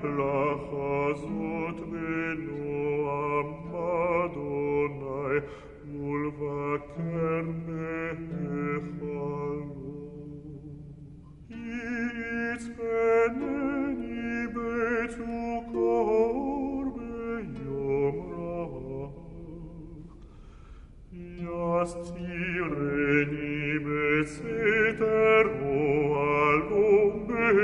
plachas ut renuam Madonnae, ulva cerne echalum. Iis veneni betu